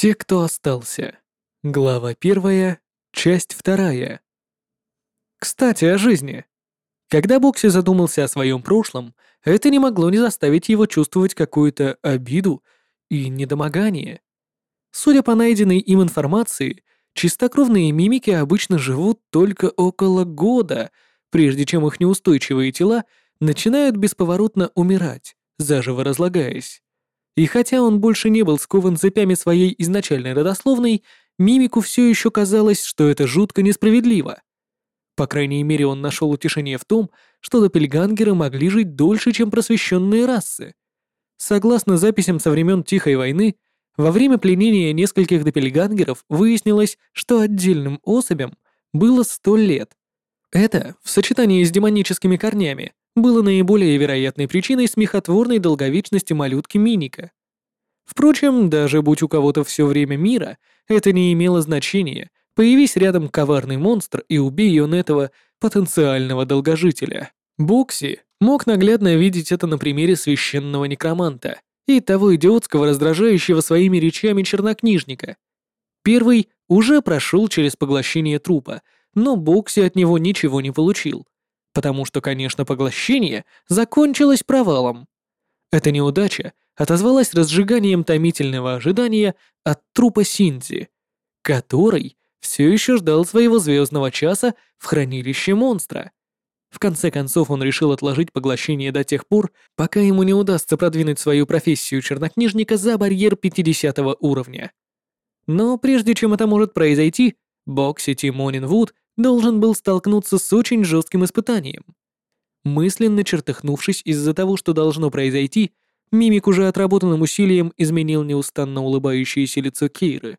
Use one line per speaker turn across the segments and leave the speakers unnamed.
Те, кто остался. Глава первая, часть вторая. Кстати, о жизни. Когда Бокси задумался о своем прошлом, это не могло не заставить его чувствовать какую-то обиду и недомогание. Судя по найденной им информации, чистокровные мимики обычно живут только около года, прежде чем их неустойчивые тела начинают бесповоротно умирать, заживо разлагаясь. И хотя он больше не был скован цепями своей изначальной родословной, мимику все еще казалось, что это жутко несправедливо. По крайней мере, он нашел утешение в том, что допельгангеры могли жить дольше, чем просвещенные расы. Согласно записям со времен Тихой войны, во время пленения нескольких допельгангеров выяснилось, что отдельным особям было сто лет. Это, в сочетании с демоническими корнями, было наиболее вероятной причиной смехотворной долговечности малютки Миника. Впрочем, даже будь у кого-то все время мира, это не имело значения, появись рядом коварный монстр и убей он этого потенциального долгожителя. Бокси мог наглядно видеть это на примере священного некроманта и того идиотского раздражающего своими речами чернокнижника. Первый уже прошел через поглощение трупа, но Бокси от него ничего не получил потому что, конечно, поглощение закончилось провалом. Эта неудача отозвалась разжиганием томительного ожидания от трупа Синзи, который все еще ждал своего звездного часа в хранилище монстра. В конце концов он решил отложить поглощение до тех пор, пока ему не удастся продвинуть свою профессию чернокнижника за барьер 50 уровня. Но прежде чем это может произойти, Бокси Тимонин Вуд должен был столкнуться с очень жестким испытанием. Мысленно чертыхнувшись из-за того, что должно произойти, Мимик уже отработанным усилием изменил неустанно улыбающееся лицо Кейры.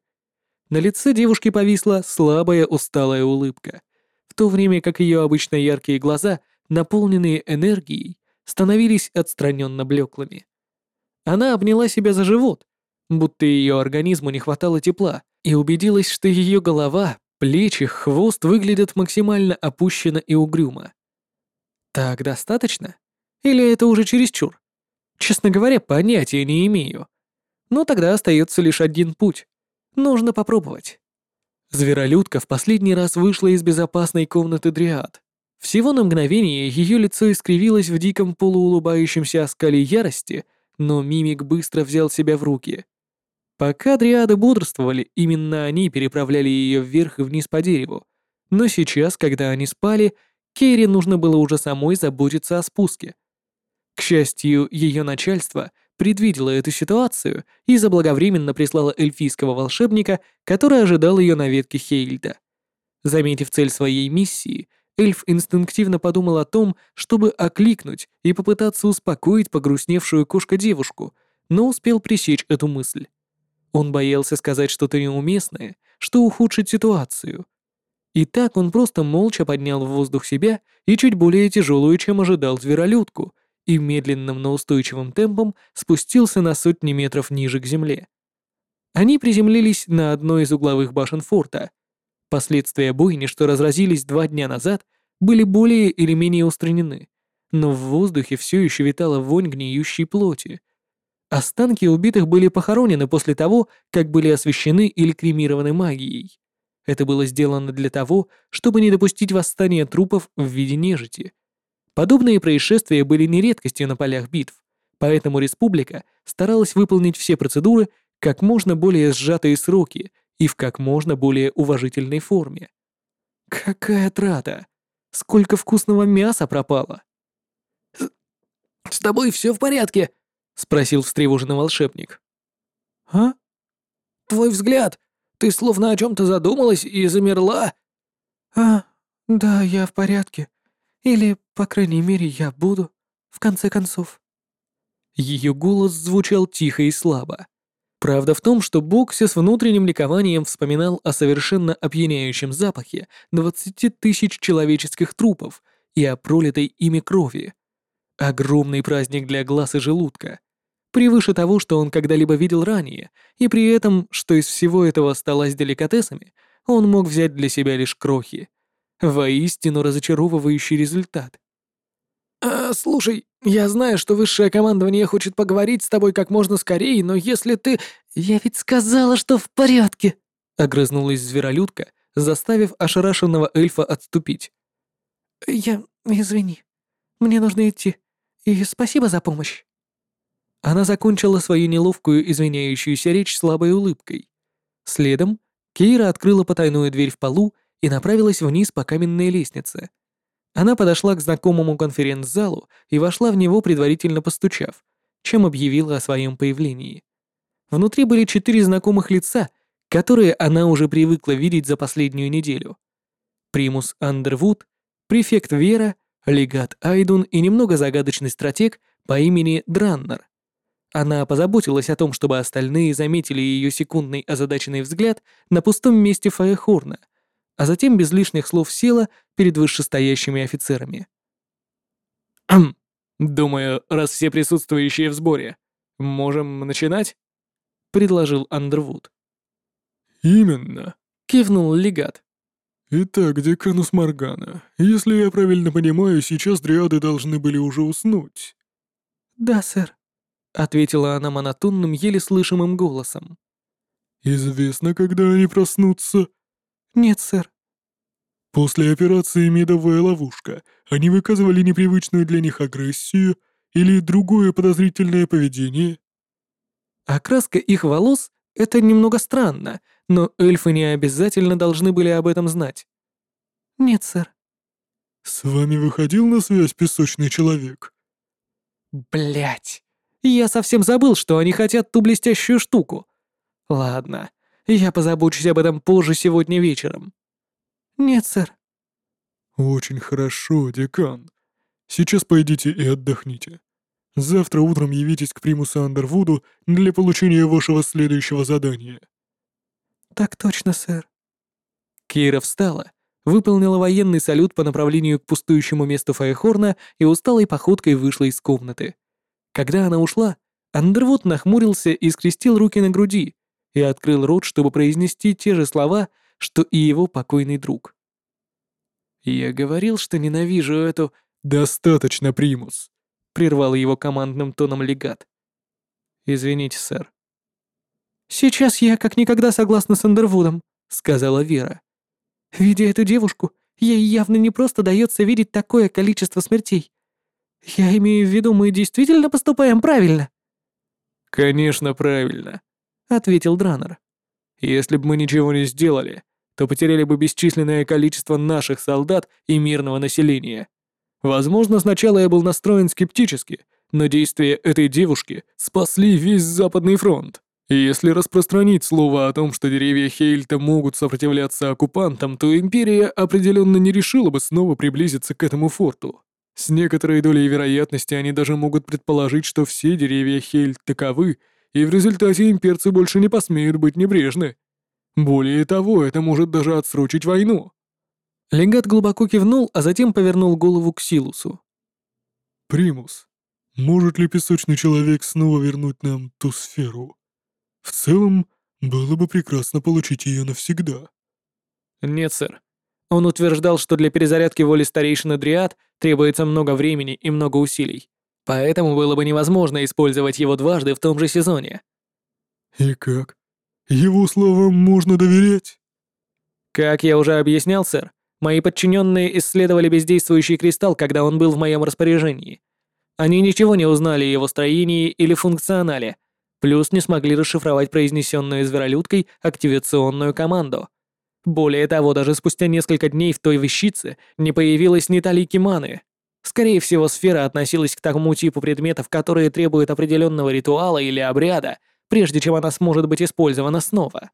На лице девушки повисла слабая усталая улыбка, в то время как ее обычно яркие глаза, наполненные энергией, становились отстраненно блеклыми. Она обняла себя за живот, будто ее организму не хватало тепла, и убедилась, что ее голова Плечи, хвост выглядят максимально опущенно и угрюмо. Так достаточно? Или это уже чересчур? Честно говоря, понятия не имею. Но тогда остается лишь один путь. Нужно попробовать. Зверолюдка в последний раз вышла из безопасной комнаты Дриад. Всего на мгновение ее лицо искривилось в диком полуулыбающемся оскале ярости, но мимик быстро взял себя в руки. Пока дриады бодрствовали, именно они переправляли ее вверх и вниз по дереву. Но сейчас, когда они спали, Керри нужно было уже самой заботиться о спуске. К счастью, ее начальство предвидело эту ситуацию и заблаговременно прислало эльфийского волшебника, который ожидал ее на ветке Хейльда. Заметив цель своей миссии, эльф инстинктивно подумал о том, чтобы окликнуть и попытаться успокоить погрустневшую кошка-девушку, но успел пресечь эту мысль. Он боялся сказать что-то неуместное, что ухудшит ситуацию. И так он просто молча поднял в воздух себя и чуть более тяжелую, чем ожидал зверолюдку, и медленным, но устойчивым темпом спустился на сотни метров ниже к земле. Они приземлились на одной из угловых башен форта. Последствия бойни, что разразились два дня назад, были более или менее устранены, но в воздухе все еще витала вонь гниющей плоти, Останки убитых были похоронены после того, как были освящены или кремированы магией. Это было сделано для того, чтобы не допустить восстания трупов в виде нежити. Подобные происшествия были не редкостью на полях битв, поэтому республика старалась выполнить все процедуры как можно более сжатые сроки и в как можно более уважительной форме. Какая трата! Сколько вкусного мяса пропало!
«С тобой все в порядке?» — спросил встревоженный волшебник.
«А?
Твой взгляд. Ты словно о чем-то задумалась и замерла».
«А, да, я в порядке. Или, по крайней мере, я буду, в конце концов». Ее голос звучал тихо и слабо. Правда в том, что Бокси с внутренним ликованием вспоминал о совершенно опьяняющем запахе двадцати тысяч человеческих трупов и о пролитой ими крови. Огромный праздник для глаз и желудка. Превыше того, что он когда-либо видел ранее, и при этом, что из всего этого осталось деликатесами, он мог взять для себя лишь крохи. Воистину разочаровывающий результат.
«А, слушай, я знаю, что высшее командование хочет поговорить с тобой как можно скорее, но если ты...
Я ведь сказала, что в порядке!» Огрызнулась зверолюдка, заставив ошарашенного эльфа отступить.
«Я... извини. Мне нужно идти. И спасибо за помощь».
Она закончила свою неловкую извиняющуюся речь слабой улыбкой. Следом Кейра открыла потайную дверь в полу и направилась вниз по каменной лестнице. Она подошла к знакомому конференц-залу и вошла в него, предварительно постучав, чем объявила о своем появлении. Внутри были четыре знакомых лица, которые она уже привыкла видеть за последнюю неделю. Примус Андервуд, префект Вера, легат Айдун и немного загадочный стратег по имени Драннер. Она позаботилась о том, чтобы остальные заметили ее секундный озадаченный взгляд на пустом месте Фаехорна, а затем без лишних слов села перед вышестоящими офицерами.
«Думаю, раз все присутствующие в сборе, можем начинать?» — предложил Андервуд.
«Именно», —
кивнул легат.
«Итак, деканус Моргана, если я правильно понимаю, сейчас дриады должны были уже уснуть».
«Да, сэр», —
ответила она монотонным, еле слышимым голосом.
«Известно, когда они проснутся?»
«Нет, сэр».
«После операции «Медовая ловушка» они выказывали непривычную для них агрессию или другое подозрительное поведение?»
Окраска их волос — это немного странно, но эльфы не обязательно должны были об этом знать.
«Нет, сэр».
«С вами выходил на связь песочный человек?»
Блять. Я совсем забыл, что они хотят ту блестящую штуку. Ладно, я позабочусь об этом позже сегодня вечером.
Нет, сэр.
Очень хорошо, декан. Сейчас пойдите и отдохните. Завтра утром явитесь к примусу Андервуду для получения вашего следующего задания.
Так точно, сэр.
Кира встала, выполнила военный салют по направлению к пустующему месту Файхорна и усталой походкой вышла из комнаты. Когда она ушла, Андервуд нахмурился и скрестил руки на груди и открыл рот, чтобы произнести те же слова, что и его покойный друг. «Я говорил, что ненавижу эту...»
«Достаточно, Примус», —
прервал его командным тоном легат. «Извините, сэр».
«Сейчас я как никогда согласна с Андервудом», — сказала Вера. «Видя эту девушку, ей явно не просто дается видеть такое количество смертей. «Я имею в виду, мы действительно поступаем правильно?»
«Конечно, правильно», —
ответил Дранер.
«Если бы мы ничего не сделали, то потеряли бы бесчисленное количество наших солдат и мирного населения. Возможно, сначала я был настроен скептически, но действия этой девушки спасли весь Западный фронт. И если распространить слово о том, что деревья Хейльта могут сопротивляться оккупантам, то Империя определенно не решила бы снова приблизиться к этому форту. С некоторой долей вероятности они даже могут предположить, что все деревья Хель таковы, и в результате имперцы больше не посмеют быть небрежны. Более того, это может даже отсрочить войну.
Легат глубоко кивнул, а затем повернул голову к Силусу.
«Примус, может ли песочный человек снова вернуть нам ту сферу? В целом, было бы прекрасно получить ее навсегда».
«Нет, сэр. Он утверждал, что для перезарядки воли старейшины Дриад требуется много времени и много усилий. Поэтому было бы невозможно использовать его дважды в том же сезоне.
И как? Его словам можно доверять?
Как я уже объяснял, сэр, мои подчиненные исследовали бездействующий кристалл, когда он был в моем распоряжении. Они ничего не узнали о его строении или функционале, плюс не смогли расшифровать произнесенную зверолюдкой активационную команду — более того, даже спустя несколько дней в той вещице не появилось ни талики маны. Скорее всего, сфера относилась к тому типу предметов, которые требуют определенного ритуала или обряда, прежде чем она сможет быть использована снова.